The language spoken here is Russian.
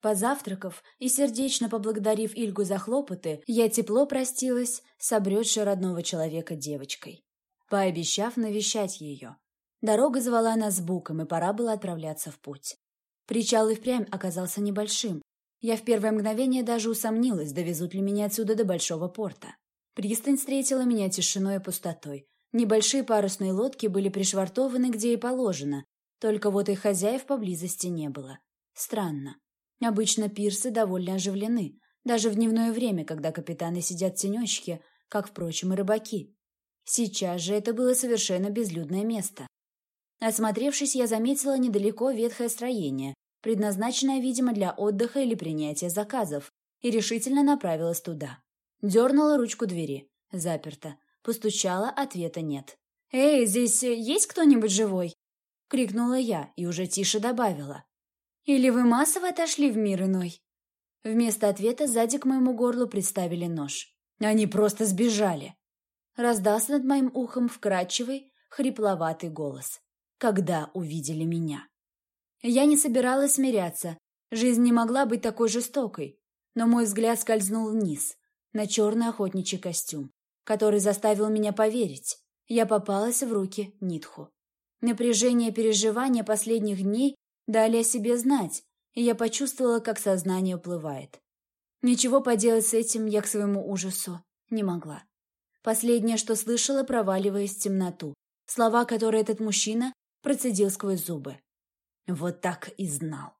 Позавтракав и сердечно поблагодарив Ильгу за хлопоты, я тепло простилась с обретшей родного человека девочкой, пообещав навещать ее. Дорога звала нас буком, и пора было отправляться в путь. Причал и впрямь оказался небольшим. Я в первое мгновение даже усомнилась, довезут ли меня отсюда до большого порта. Пристань встретила меня тишиной и пустотой. Небольшие парусные лодки были пришвартованы где и положено, только вот их хозяев поблизости не было. Странно. Обычно пирсы довольно оживлены, даже в дневное время, когда капитаны сидят в тенечке, как, впрочем, и рыбаки. Сейчас же это было совершенно безлюдное место. Осмотревшись, я заметила недалеко ветхое строение, предназначенное, видимо, для отдыха или принятия заказов, и решительно направилась туда. Дернула ручку двери. Заперто. Постучала, ответа нет. «Эй, здесь есть кто-нибудь живой?» — крикнула я и уже тише добавила. Или вы массово отошли в мир иной?» Вместо ответа сзади к моему горлу приставили нож. Они просто сбежали. Раздался над моим ухом вкрадчивый, хрипловатый голос. Когда увидели меня? Я не собиралась смиряться. Жизнь не могла быть такой жестокой. Но мой взгляд скользнул вниз, на черный охотничий костюм, который заставил меня поверить. Я попалась в руки Нитху. Напряжение переживания последних дней дали о себе знать, и я почувствовала, как сознание уплывает. Ничего поделать с этим я к своему ужасу не могла. Последнее, что слышала, проваливаясь в темноту, слова, которые этот мужчина процедил сквозь зубы. Вот так и знал.